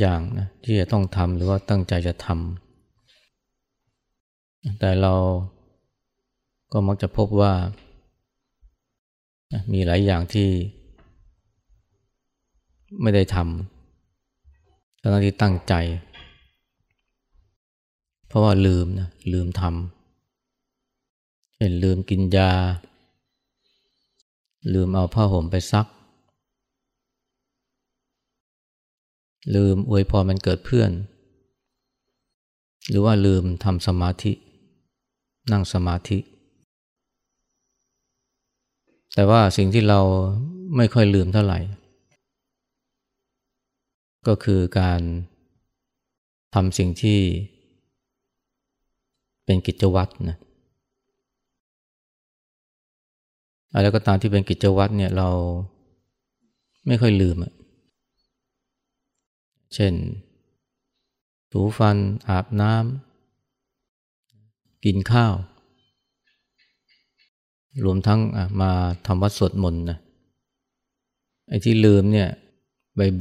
อย่างนะที่จะต้องทำหรือว่าตั้งใจจะทำแต่เราก็มักจะพบว่า มีหลายอย่างที่ ไม่ได้ทำทั้งที่ตั้งใจ เพราะว่าลืมนะลืมทำเช่นลืมกินยา ลืมเอาผ้าห่มไปซัก ลืมอวยพรมันเกิดเพื่อน หรือว่าลืมทำสมาธิ นั่งสมาธิ แต่ว่าสิ่งที่เราไม่ค่อยลืมเท่าไหร่ ก็คือการทำสิ่งที่เป็นกิจวัตรนะอะไรก็ตามที่เป็นกิจวัตรเนี่ยเราไม่ค่อยลืมอะ เช่น ถูฟัน อาบน้ำ กินข้าว รวมทั้งมาทำวัดสวดมนต์นะ ไอ้ที่ลืมเนี่ย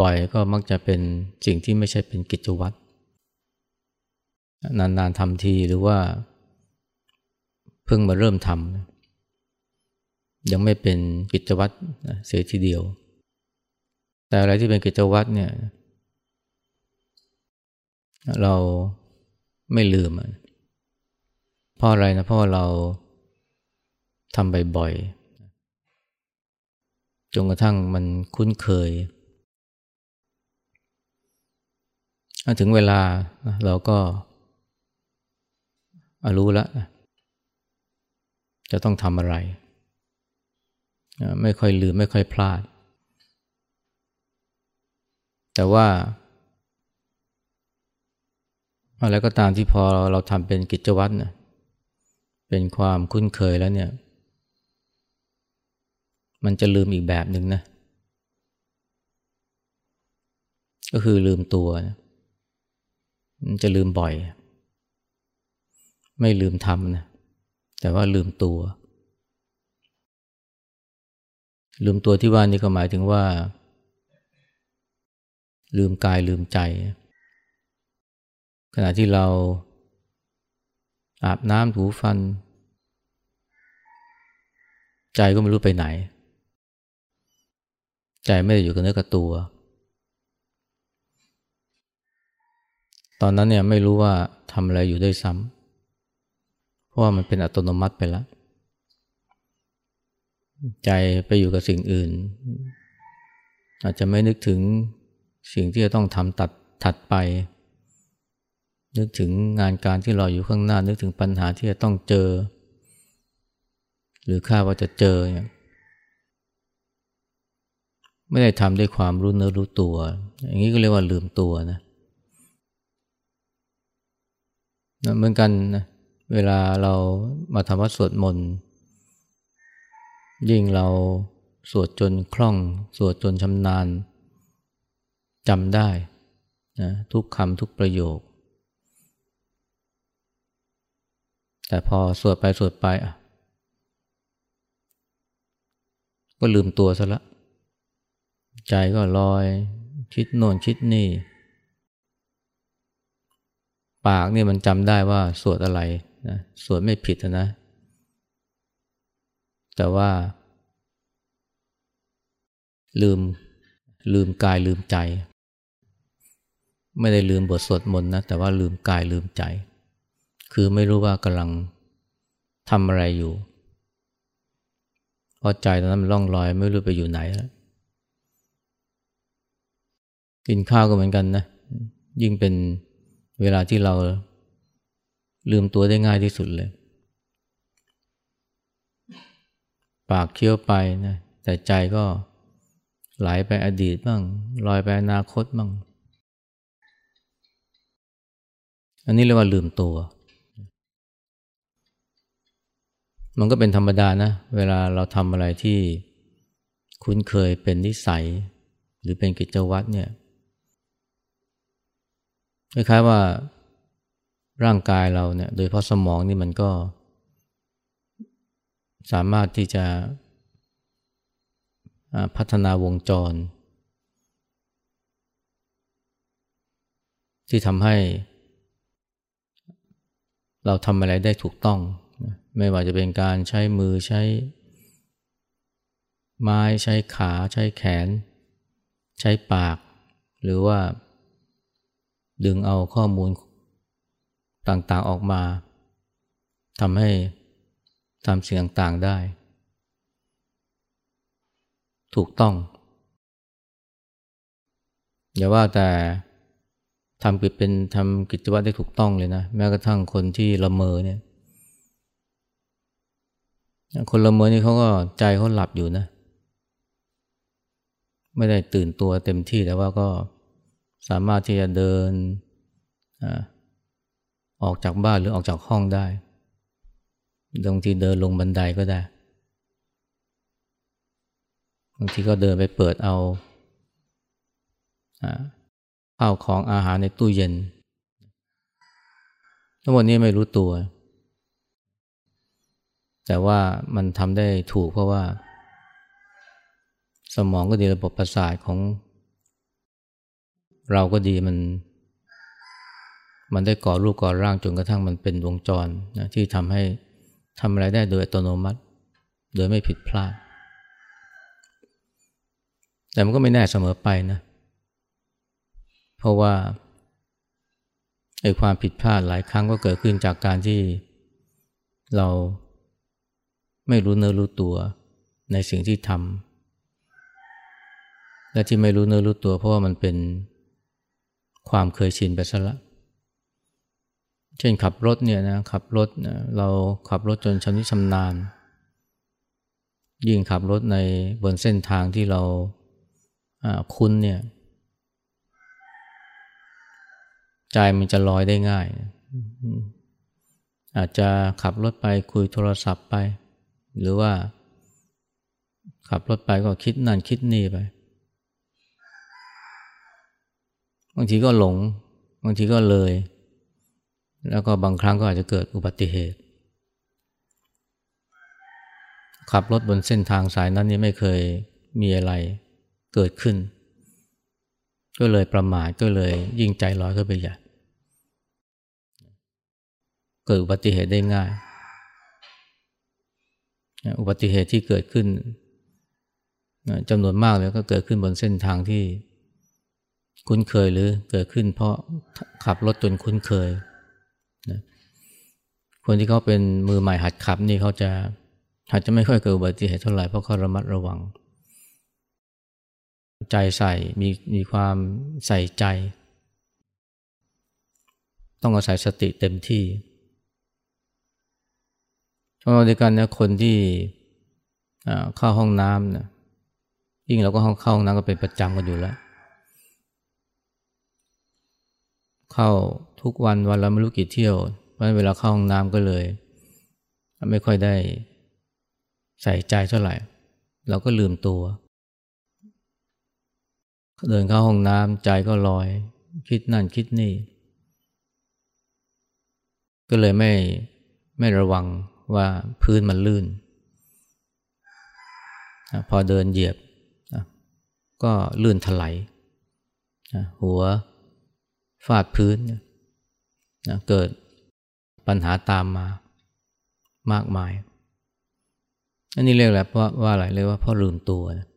บ่อยๆ ก็มักจะเป็นสิ่งที่ไม่ใช่เป็นกิจวัตร นานๆทำทีหรือว่า เพิ่งมาเริ่มทำยังไม่เป็นกิจวัตรเสียทีเดียว แต่อะไรที่เป็นกิจวัตรเนี่ย เราไม่ลืมเพราะอะไรนะเพราะเราทำบ่อยๆจนกระทั่งมันคุ้นเคย ถึงเวลาเราก็รู้แล้วจะต้องทำอะไร ไม่ค่อยลืมไม่ค่อยพลาด แต่ว่า อะไรก็ตามที่พอเราทำเป็นกิจวัตรนะเป็นความคุ้นเคยแล้วเนี่ย มันจะลืมอีกแบบหนึ่งนะ ก็คือลืมตัวนะจะลืมบ่อย ไม่ลืมทำนะแต่ว่าลืมตัว ลืมตัวที่ว่านี่ก็หมายถึงว่า ลืมกายลืมใจ ณะที่เราอาบน้ำถูฟัน ใจก็ไม่รู้ไปไหน ใจไม่ได้อยู่กับเนื้อกับตัว ตอนนั้นเนี่ยไม่รู้ว่าทำอะไรอยู่ด้วยซ้ำเพราะว่ามันเป็นอัตโนมัติไปแล้ว ใจไปอยู่กับสิ่งอื่น อาจจะไม่นึกถึงสิ่งที่จะต้องทำตัดถัดไป นึกถึงงานการที่รออยู่ข้างหน้า นึกถึงปัญหาที่จะต้องเจอ หรือคาดว่าจะเจอเนี่ยไม่ได้ทำด้วยความรู้เนื้อรู้ตัว อย่างนี้ก็เรียกว่าลืมตัวนะนะเหมือนกันนะเวลาเรามาทำวัดสวดมนต์ยิ่งเราสวดจนคล่อง สวดจนชำนาญจำได้นะทุกคำทุกประโยค แต่พอสวดไปสวดไปอะก็ลืมตัวซะละ ใจก็ลอย คิดโน่นคิดนี่ ปากนี่มันจำได้ว่าสวดอะไรนะสวดไม่ผิดนะ แต่ว่า ลืมลืมกายลืมใจ ไม่ได้ลืมบทสวดมนต์นะ แต่ว่าลืมกายลืมใจ คือไม่รู้ว่ากำลังทำอะไรอยู่เพราะใจตอนนั้นมันล่องลอยไม่รู้ไปอยู่ไหนแล้วกินข้าวก็เหมือนกันนะ ยิ่งเป็นเวลาที่เราลืมตัวได้ง่ายที่สุดเลย ปากเคี้ยวไปนะแต่ใจก็ไหลไปอดีตบ้างลอยไปอนาคตบ้าง อันนี้เรียกว่าลืมตัว มันก็เป็นธรรมดานะ เวลาเราทำอะไรที่คุ้นเคยเป็นนิสัย หรือเป็นกิจวัตรเนี่ยคล้ายๆว่าร่างกายเราเนี่ย โดยเพราะสมองนี่มันก็ สามารถที่จะพัฒนาวงจร ที่ทำให้ เราทำอะไรได้ถูกต้อง ไม่ว่าจะเป็นการใช้มือใช้ ไม้ใช้ขาใช้แขน ใช้ปาก หรือว่า ดึงเอาข้อมูลต่างๆออกมาทำให้ทำสิ่งต่างๆได้ ถูกต้อง อย่าว่าแต่ทำกิจเป็นทำกิจวัตรได้ถูกต้องเลยนะ แม้กระทั่งคนที่ละเมอเนี่ย คนละเมอนี่เขาก็ใจเขาหลับอยู่นะ ไม่ได้ตื่นตัวเต็มที่แต่ว่าก็สามารถที่จะเดินออกจากบ้านหรือออกจากห้องได้บางทีเดินลงบันไดก็ได้บางทีก็เดินไปเปิดเอาข้าวของอาหารในตู้เย็นทั้งหมดนี้ไม่รู้ตัว แต่ว่ามันทำได้ถูกเพราะว่า สมองก็ดีระบบประสาทของ เราก็ดีมัน มันได้ก่อรูปก่อร่างจนกระทั่งมันเป็นวงจรนะที่ทำให้ทำอะไรได้โดยอัตโนมัติ โดยไม่ผิดพลาด แต่มันก็ไม่แน่เสมอไปนะ เพราะว่าไอ้ความผิดพลาดหลายครั้งก็เกิดขึ้นจากการที่เรา ไม่รู้เนื้อรู้ตัวในสิ่งที่ทำและที่ไม่รู้เนื้อรู้ตัว เพราะว่ามันเป็นความเคยชินไปซะละ เช่นขับรถเนี่ยนะขับรถเราขับรถจนชำนิชำนาญ ยิ่งขับรถในบนเส้นทางที่เราคุ้นเนี่ยใจมันจะลอยได้ง่าย อาจจะขับรถไปคุยโทรศัพท์ไป หรือว่า ขับรถไปก็คิดนั่นคิดนี่ไป บางทีก็หลง บางทีก็เลย แล้วก็บางครั้งก็อาจจะเกิดอุบัติเหตุ ขับรถบนเส้นทางสายนั้นนี่ไม่เคยมีอะไรเกิดขึ้น ก็เลยประมาทก็เลยยิ่งใจลอยขึ้นไปใหญ่เกิดอุบัติเหตุได้ง่าย อุบัติเหตุที่เกิดขึ้นจำนวนมากเลยก็เกิดขึ้นบนเส้นทางที่คุ้นเคยหรือเกิดขึ้นเพราะขับรถจนคุ้นเคยนะคนที่เขาเป็นมือใหม่หัดขับนี่เขาจะอาจจะไม่ค่อยเกิดอุบัติเหตุเท่าไหร่เพราะเขาระมัดระวัง ใจใส่มีมีความใส่ใจ ต้องอาศัยสติเต็มที่ เราะในการเนี่ยคนที่เข้าห้องน้ำนะยิ่งเราก็ห้องเข้าห้องน้ำก็เป็นประจำกันอยู่แล้ว เข้าทุกวันวันละไม่รู้กี่เที่ยวเพราะเวลาเข้าห้องน้ำก็เลย ไม่ค่อยได้ใส่ใจเท่าไหร่ เราก็ลืมตัว เดินเข้าห้องน้ำใจก็ลอย คิดนั่นคิดนี่ ก็เลยไม่ไม่ระวัง ว่าพื้นมันลื่น พอเดินเหยียบก็ลื่นถลายหัวฟาดพื้นเกิดปัญหาตามมามากมาย อันนี้เรียกอะไรเพราะว่าอะไรเรียกว่าพราะลืมตัวนะ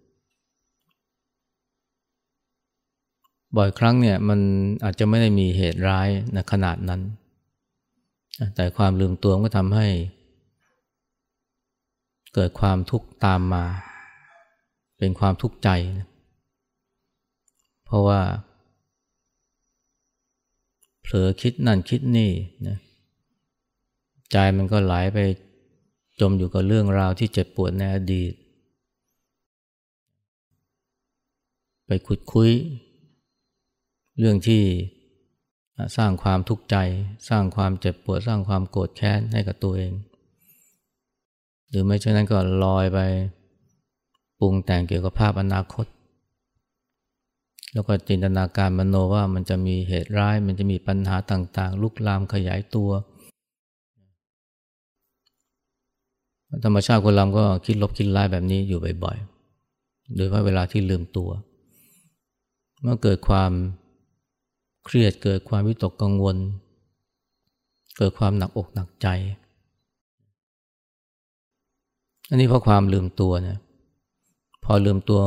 บ่อยครั้งเนี่ยมันอาจจะไม่ได้มีเหตุร้ายนะขนาดนั้น แต่ความลืมตัวก็ทำให้ เกิดความทุกข์ตามมา เป็นความทุกข์ใจนะเพราะว่า เผลอคิดนั่นคิดนี่นะใจมันก็ไหลไปจมอยู่กับเรื่องราวที่เจ็บปวดในอดีต ไปขุดคุย เรื่องที่สร้างความทุกข์ใจ สร้างความเจ็บปวด สร้างความโกรธแค้นให้กับตัวเอง หรือไม่เช่นนั้นก็ลอยไปปรุงแต่งเกี่ยวกับภาพอนาคต แล้วก็จินตนาการมโนว่ามันจะมีเหตุร้าย มันจะมีปัญหาต่างๆ ลุกลามขยายตัว ธรรมชาติคนเราก็คิดลบคิดร้ายแบบนี้อยู่บ่อยๆ โดยว่าเวลาที่ลืมตัว เมื่อเกิดความเครียดเกิดความวิตกกังวล เกิดความหนักอกหนักใจ อันนี้เพราะความลืมตัวเนี่ยพอลืมตัว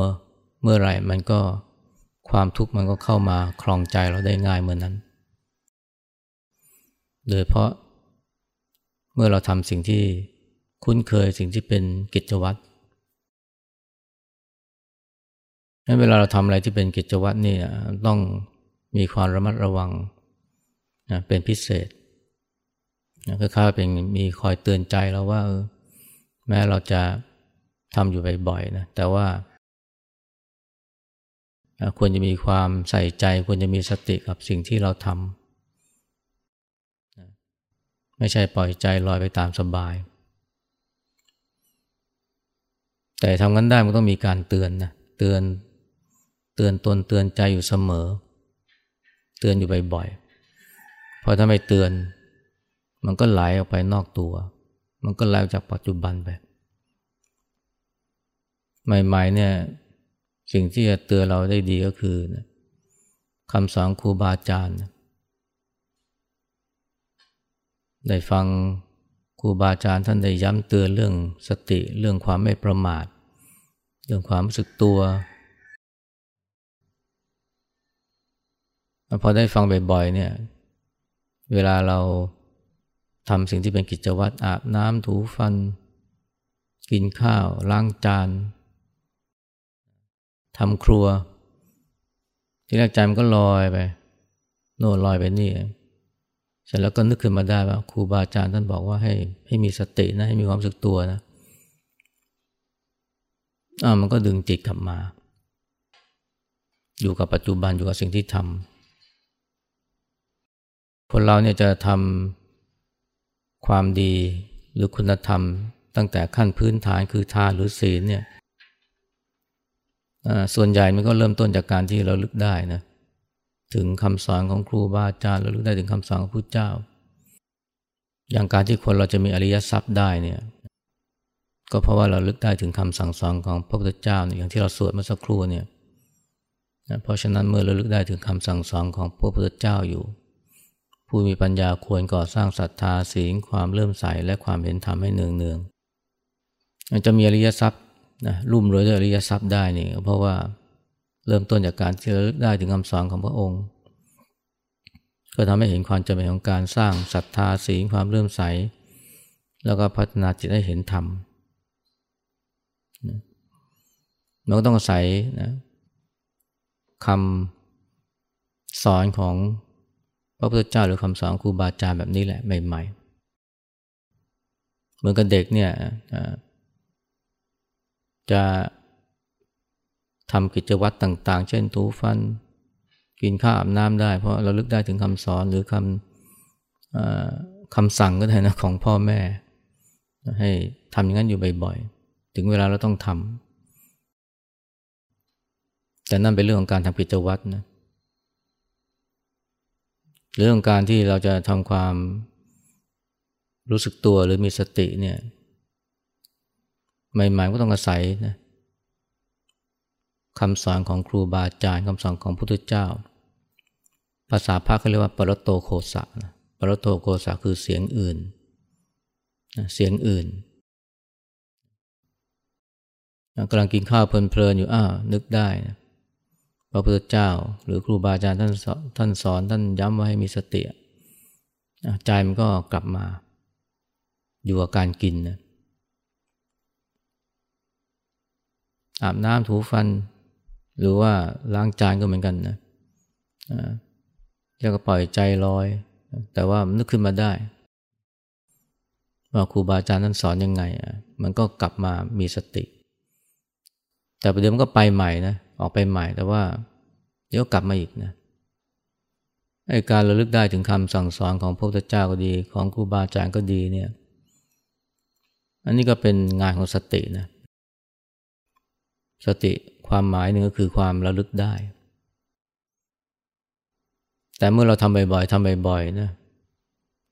เมื่อไหร่มันก็ความทุกข์มันก็เข้ามาคลองใจเราได้ง่ายเหมือนนั้น โดยเพราะเมื่อเราทำสิ่งที่คุ้นเคยสิ่งที่เป็นกิจวัตรเวลาเราทำอะไรที่เป็นกิจวัตรนี่ต้องมีความระมัดระวังนะเป็นพิเศษนะคือข้าเป็นมีคอยเตือนใจเราว่า แม้เราจะทำอยู่บ่อยๆนะแต่ว่าควรจะมีความใส่ใจ ควรจะมีสติกับสิ่งที่เราทำไม่ใช่ปล่อยใจลอยไปตามสบาย แต่ทำงั้นได้มันต้องมีการเตือนนะเตือนเตือนตนเตือนใจอยู่เสมอ เตือนอยู่บ่อยๆเพราะถ้าไม่เตือน มันก็ไหลออกไปนอกตัว มันก็ไหลจากปัจจุบันไป ใหม่ๆเนี่ยสิ่งที่จะเตือนเราได้ดีก็คือคำสอนครูบาอาจารย์ได้ฟังครูบาอาจารย์ท่านได้ย้ำเตือนเรื่องสติเรื่องความไม่ประมาท เรื่องความรู้สึกตัวพอได้ฟังบ่อยๆเนี่ย เวลาเรา ทำสิ่งที่เป็นกิจวัตรอาบน้ำถูฟัน กินข้าว ล้างจานทำครัว ที่แรกใจมันก็ลอยไป โน่นลอยไปนี่เสร็จแล้วก็นึกขึ้นมาได้ว่าครูบาอาจารย์ท่านบอกว่าให้ให้มีสตินะให้มีความสึกตัวนะอ่ามันก็ดึงจิตกลับมา อยู่กับปัจจุบันอยู่กับสิ่งที่ทำคนเราเนี่ยจะทำ ความดีหรือคุณธรรม ตั้งแต่ขั้นพื้นฐานคือทานหรือศีลเนี่ยส่วนใหญ่มันก็เริ่มต้นจากการที่เราลึกได้นะถึงคำสอนของครูบาอาจารย์เราลึกได้ถึงคำสอนของพระเจ้า อย่างการที่คนเราจะมีอริยทรัพย์ได้เนี่ยก็เพราะว่าเราลึกได้ถึงคำสั่งสอนของพระพุทธเจ้าเนี่ยอย่างที่เราสวดเมื่อสักครู่เนี่ยนะเพราะฉะนั้นเมื่อเราลึกได้ถึงคำสั่งสอนของพระพุทธเจ้าอยู่ ผู้มีปัญญาควรก่อสร้างศรัทธาศีลความเลื่อมใสและความเห็นธรรมให้เนืองเนืองจะมีอริยทรัพย์นะรุ่มรวยด้วยอริยทรัพย์ได้นี่เพราะว่าเริ่มต้นจากการที่เราได้ถึงคำสอนของพระองค์ ก็ทำให้เห็นความจำเป็นของการสร้างศรัทธาศีลความเลื่อมใส แล้วก็พัฒนาจิตให้เห็นธรรมเราก็ต้องอาศัยนะคำสอนของ พระพุทธเจ้าหรือคำสอนครูบาอาจารย์แบบนี้แหละใหม่ๆ เหมือนกับเด็กเนี่ยจะทำกิจวัตรต่าง ๆ เช่นถูฟัน กินข้าวอาบน้ำได้ เพราะเราลึกได้ถึงคำสอนหรือคำคำสั่งก็ได้นะของพ่อแม่ ให้ทำอย่างนั้นอยู่บ่อยๆ ถึงเวลาเราต้องทำแต่นั่นเป็นเรื่องของการทำกิจวัตรนะ เรื่องการที่เราจะทำความรู้สึกตัวหรือมีสติเนี่ยใหม่ๆก็ต้องอาศัยนะคำสอนของครูบาอาจารย์คำสอนของพุทธเจ้า ภาษาพระเขาเรียกว่าปรโตโคสะนะปรโตโคสะคือเสียงอื่นเสียงอื่นกำลังกินข้าวเพลินๆอยู่อ้าวนึกได้นะ พระพุทธเจ้า หรือครูบาอาจารย์ท่านสอนท่านสอนท่านย้ำว่าให้มีสติใจมันก็กลับมา อยู่กับการกินนะอาบน้ำถูฟัน หรือว่าล้างจานก็เหมือนกันนะจะก็ปล่อยใจลอย แต่ว่านึกขึ้นมาได้ว่าครูบาอาจารย์ท่านสอนยังไง มันก็กลับมามีสติ แต่ประเดี๋ยวมันก็ไปใหม่นะ ออกไปใหม่แต่ว่า เดี๋ยวกลับมาอีกนะไอการระลึกได้ถึงคำสั่งสอนของพระพุทธเจ้าก็ดี ของครูบาอาจารย์ก็ดีเนี่ยอันนี้ก็เป็นงานของสตินะสติความหมายหนึ่งก็คือความระลึกได้ แต่เมื่อเราทำบ่อยๆทำบ่อยๆนะ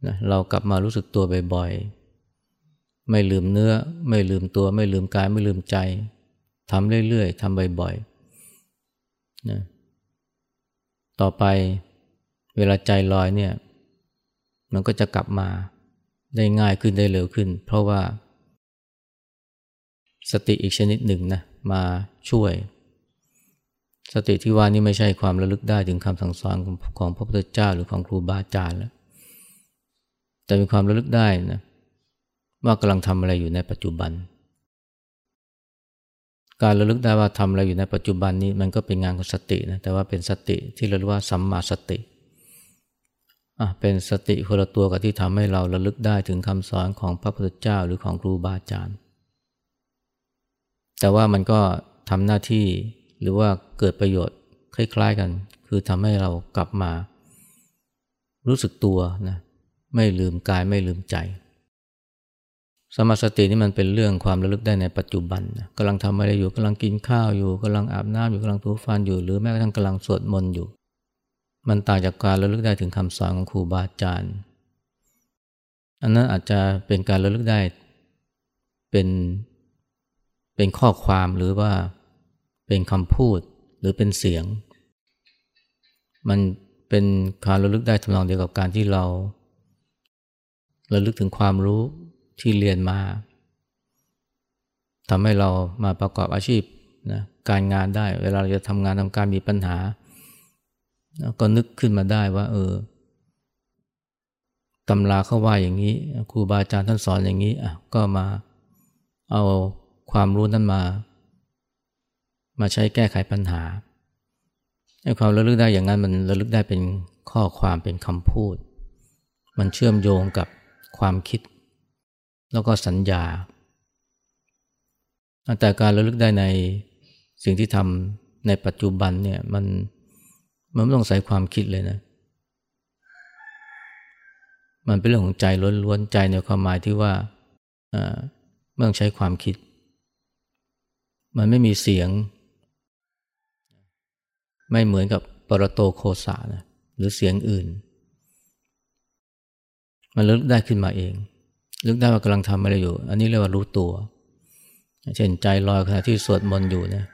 นะเรากลับมารู้สึกตัวบ่อยๆ ไม่ลืมเนื้อ ไม่ลืมตัว ไม่ลืมกาย ไม่ลืมใจ ทำเรื่อยๆ ทำบ่อยๆ นะต่อไปเวลาใจลอยเนี่ย มันก็จะกลับมาได้ง่ายขึ้นได้เร็วขึ้น เพราะว่า สติอีกชนิดหนึ่งนะมาช่วย สติที่ว่านี่ไม่ใช่ความระลึกได้ถึงคำสั่งสอนของพระพุทธเจ้าหรือของครูบาอาจารย์แล้วแต่เป็นความระลึกได้นะว่ากำลังทำอะไรอยู่ในปัจจุบัน การระลึกได้ว่าทำอะไรอยู่ในปัจจุบันนี้มันก็เป็นงานของสตินะแต่ว่าเป็นสติที่เราเรียกว่าสัมมาสติอะเป็นสติคนละตัวกับที่ทำให้เราระลึกได้ถึงคำสอนของพระพุทธเจ้าหรือของครูบาอาจารย์ แต่ว่ามันก็ทำหน้าที่หรือว่าเกิดประโยชน์คล้ายๆกัน คือทำให้เรากลับมา รู้สึกตัวนะไม่ลืมกายไม่ลืมใจ สมาสตินี่มันเป็นเรื่องความระลึกได้ในปัจจุบันนะกำลังทำอะไรอยู่กำลังกินข้าวอยู่กำลังอาบน้ำอยู่กำลังถูฟันอยู่ หรือแม้กระทั่งกำลังสวดมนต์อยู่ มันต่างจากการระลึกได้ถึงคำสอนของครูบาอาจารย์ อันนั้นอาจจะเป็นการระลึกได้เป็นเป็นข้อความหรือว่าเป็นคำพูดหรือเป็นเสียง มันเป็นการระลึกได้ทำนองเดียวกับการที่เราระลึกถึงความรู้ ที่เรียนมาทำให้เรามาประกอบอาชีพนะการงานได้ เวลาเราจะทำงานทำการมีปัญหา ก็นึกขึ้นมาได้ว่า เออตำราเขาว่าอย่างนี้ครูบาอาจารย์ท่านสอนอย่างนี้อะก็มาเอาความรู้นั้นมา มาใช้แก้ไขปัญหาไอ้ความระลึกได้อย่างนั้นมันระลึกได้เป็นข้อความเป็นคำพูด มันเชื่อมโยงกับความคิด แล้วก็สัญญา แต่การระลึกได้ในสิ่งที่ทำในปัจจุบันเนี่ยมันมันไม่ต้องใส่ความคิดเลยนะ มันเป็นเรื่องของใจล้วนๆใจในความหมายที่ว่าไม่ต้องใช้ความคิด มันไม่มีเสียง ไม่เหมือนกับปรโตโคสานะหรือเสียงอื่น มันลึกได้ขึ้นมาเอง ลึกได้ว่ากำลังทำอะไรอยู่ อันนี้เรียกว่ารู้ตัว เช่นใจลอยขณะที่สวดมนต์อยู่เนี่ย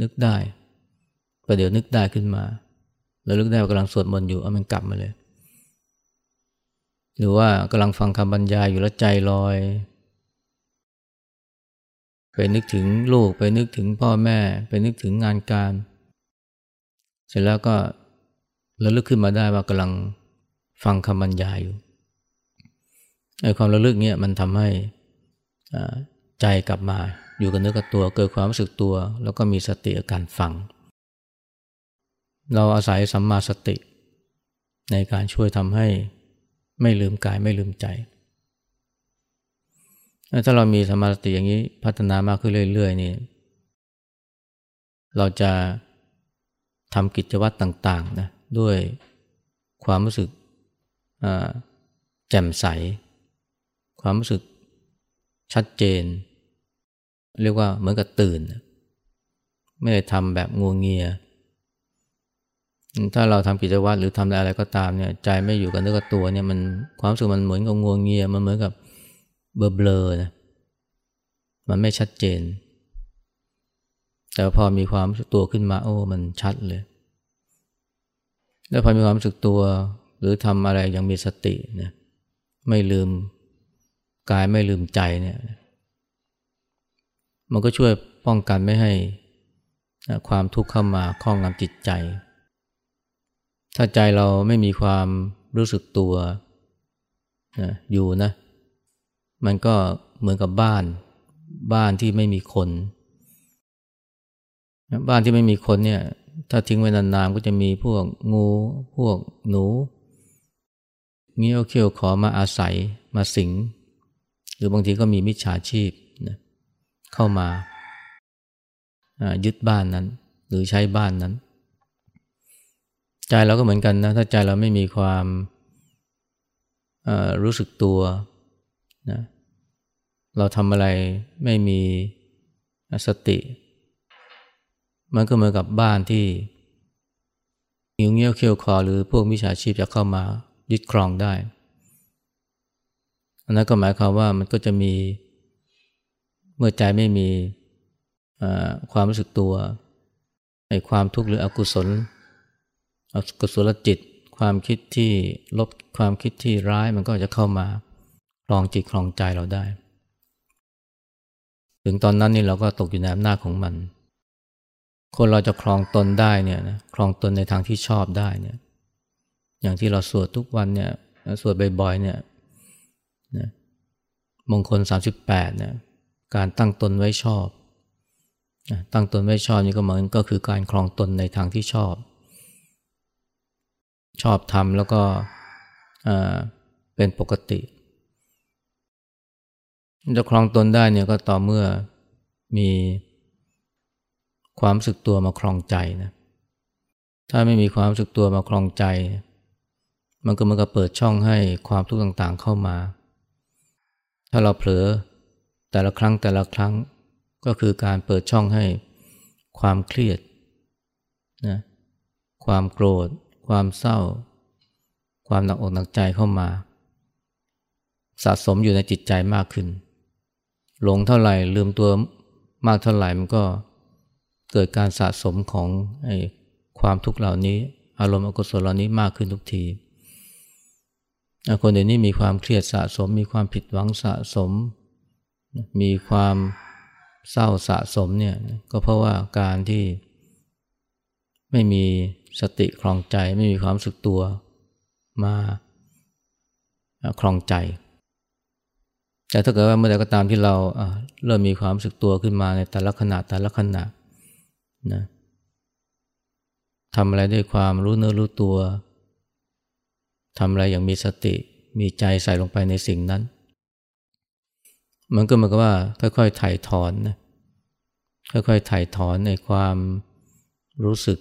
นึกได้ประเดี๋ยวนึกได้ขึ้นมาแล้วลึกได้ว่ากำลังสวดมนต์อยู่เอามันกลับมาเลย หรือว่ากำลังฟังคำบรรยายอยู่แล้วใจลอย ไปนึกถึงลูกไปนึกถึงพ่อแม่ ไปนึกถึงงานการ เสร็จแล้วก็ระลึกขึ้นมาได้ว่ากำลังฟังคำบรรยายอยู่ ความระลึกเนี่ยมันทำให้ใจกลับมาอยู่กับเนื้อกับตัว เกิดความรู้สึกตัว แล้วก็มีสติอาการฟัง เราอาศัยสัมมาสติ ในการช่วยทำให้ไม่ลืมกายไม่ลืมใจ ถ้าเรามีสัมาสติอย่างนี้พัฒนามากขึ้นเรื่อยๆนี่เราจะทำกิจวัตรต่างๆนะด้วยความรู้สึกแจ่มใส ความรู้สึกชัดเจน เรียกว่าเหมือนกับตื่น ไม่ได้ทำแบบงัวงเงีย ถ้าเราทำกิจวัตรหรือทำอะไรก็ตามเนี่ยใจไม่อยู่กับเนื้อกับตัวเนี่ยมันความรู้สึกมันเหมือนกับงัวงเงีย มันเหมือนกับเบลเบลอนะมันไม่ชัดเจน แต่พอมีความรู้สึกตัวขึ้นมาโอ้มันชัดเลย แล้วพอมีความรู้สึกตัว หรือทำอะไรยังมีสตินี่ยไม่ลืม กายไม่ลืมใจเนี่ยมันก็ช่วยป้องกันไม่ให้ความทุกข์เข้ามาครอบงำจิตใจ ถ้าใจเราไม่มีความรู้สึกตัวอยู่นะ มันก็เหมือนกับบ้าน บ้านที่ไม่มีคน บ้านที่ไม่มีคนเนี่ย ถ้าทิ้งไว้นานๆก็จะมีพวกงูพวกหนูเงี้ยวเขี้ยวขอมาอาศัยมาสิง รือบางทีก็มีมิจฉาชีพนะเข้ามายึดบ้านนั้น หรือใช้บ้านนั้น ใจเราก็เหมือนกันนะ ถ้าใจเราไม่มีความรู้สึกตัวนะเราทำอะไรไม่มีสติ มันก็เหมือนกับบ้านที่หิวเงี้ยวเคี้ยวคอหรือพวกมิจฉาชีพจะเข้ามายึดครองได้ นนั้นก็หมายความว่ามันก็จะมีเมื่อใจไม่มีความรู้สึกตัวไอ้ความทุกข์หรืออกุศล อกุศลจิต ความคิดที่ลบความคิดที่ร้ายมันก็จะเข้ามาคลองจิตคลองใจเราได้ ถึงตอนนั้นนี่เราก็ตกอยู่ในอำนาจของมัน คนเราจะคลองตนได้เนี่ยนะคลองตนในทางที่ชอบได้เนี่ยอย่างที่เราสวดทุกวันเนี่ยสวดบ่อยๆเนี่ย นะมงคล 38เนี่ยการตั้งตนไว้ชอบตั้งตนไว้ชอบนี่ก็เหมือนก็คือการคลองตนในทางที่ชอบ ชอบทำแล้วก็เป็นปกติจะคลองตนได้เนี่ยก็ต่อเมื่อมีความสึกตัวมาคลองใจนะถ้าไม่มีความสึกตัวมาคลองใจ มันก็มันก็เปิดช่องให้ความทุกข์ต่างๆเข้ามา ถ้าเราเผลอแต่ละครั้งแต่ละครั้งก็คือการเปิดช่องให้ความเครียดนะความโกรธ ความเศร้า ความหนักอกหนักใจเข้ามา สะสมอยู่ในจิตใจมากขึ้น หลงเท่าไหร่ลืมตัวมากเท่าไหร่มันก็เกิดการสะสมของไอ้ความทุกข์เหล่านี้ อารมณ์อกุศลเหล่านี้มากขึ้นทุกที คนเดี๋ยวนี้มีความเครียดสะสม มีความผิดหวังสะสม มีความเศร้าสะสมเนี่ยก็เพราะว่าการที่ไม่มีสติคลองใจไม่มีความสึกตัวมาคลองใจ แต่ถ้าเกิดว่าเมื่อใดก็ตามที่เราเริ่มมีความสึกตัวขึ้นมาในแต่ละขณะแต่ละขณะนะทำอะไรด้วยความรู้เนื้อรู้ตัว ทำอะไรอย่างมีสติมีใจใส่ลงไปในสิ่งนั้น มันก็เหมือนกับว่าค่อยๆถ่ายถอนนะค่อยๆถ่ายถอนในความรู้สึก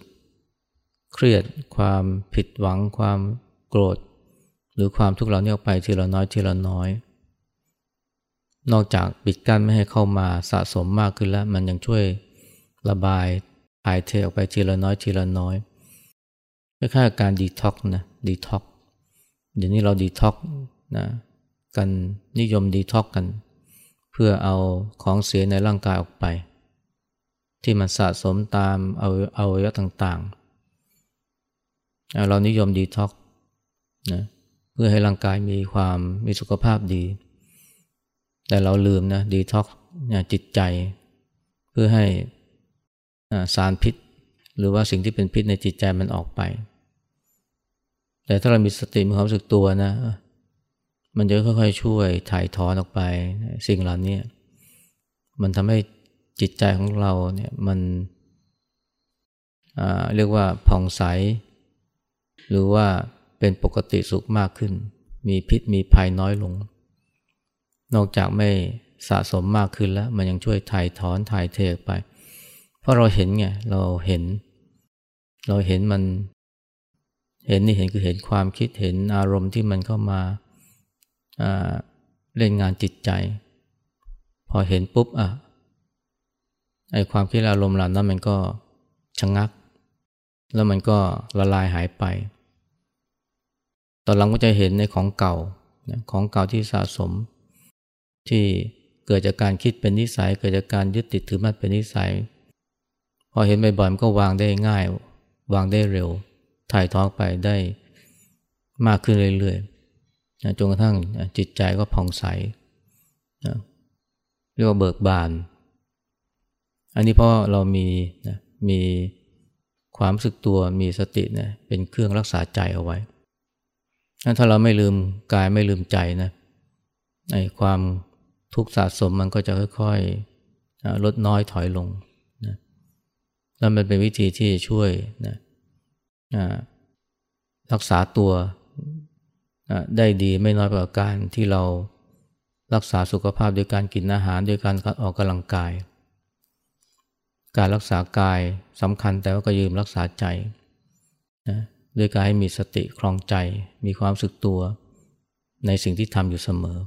เครียด ความผิดหวัง ความโกรธ หรือความทุกข์เหล่านี้ออกไปทีละน้อยทีละน้อย นอกจากปิดกั้นไม่ให้เข้ามาสะสมมากขึ้นแล้ว มันยังช่วยระบายถ่ายเทออกไปทีละน้อยทีละน้อยคล้ายๆการดีท็อกนะดีท็อก เดี๋ยวนี้เราดีท็อกนะกันนิยมดีท็อกกัน เพื่อเอาของเสียในร่างกายออกไป ที่มันสะสมตามเอาเอาวัยวะต่างๆ เรานิยมดีท็อกนะเพื่อให้ร่างกายมีความมีสุขภาพดี แต่เราลืมนะดีท็อกเนี่ยจิตใจ เพื่อให้สารพิษ หรือว่าสิ่งที่เป็นพิษในจิตใจมันออกไป แต่ถ้าเรามีสติมีความรู้สึกตัวนะ มันจะค่อยๆช่วยถ่ายถอนออกไปสิ่งเหล่านี้มันทำให้จิตใจของเราเนี่ยมันเรียกว่าผ่องใส หรือว่าเป็นปกติสุขมากขึ้น มีพิษมีภัยน้อยลง นอกจากไม่สะสมมากขึ้นแล้ว มันยังช่วยถ่ายถอนถ่ายเทออกไป เพราะเราเห็นไงเราเห็น เราเห็นมัน เห็นนี่เห็นคือเห็นความคิดเห็นอารมณ์ที่มันเข้ามาเล่นงานจิตใจ พอเห็นปุ๊บอะไอความคิดอารมณ์เหล่านั้นมันก็ชะงัก แล้วมันก็ละลายหายไป ตอนหลังก็จะเห็นในของเก่าของเก่าที่สะสม ที่เกิดจากการคิดเป็นนิสัย เกิดจากการยึดติดถือมั่นเป็นนิสัย พอเห็นบ่อยๆมันก็วางได้ง่าย วางได้เร็ว ถ่ายท้องไปได้มากขึ้นเรื่อยๆจนกระทั่งจิตใจก็ผ่องใสเรียกว่าเบิกบาน อันนี้เพราะเรามีนะมีความสึกตัวมีสตินะเป็นเครื่องรักษาใจเอาไว้ ถ้าเราไม่ลืมกายไม่ลืมใจนะในความทุกข์สะสมมันก็จะค่อยๆลดน้อยถอยลงนะแล้วมันเป็นวิธีที่ช่วยนะ รักษาตัวได้ดีไม่น้อยกว่าการที่เรารักษาสุขภาพโดยการกินอาหารโดยการออกกำลังกาย การรักษากายสำคัญแต่ว่าก็ยืมรักษาใจนะด้วยการให้มีสติคลองใจ มีความสึกตัวในสิ่งที่ทำอยู่เสมอ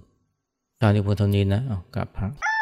ตอนนี้พูดเท่านี้นะเอากลับพระ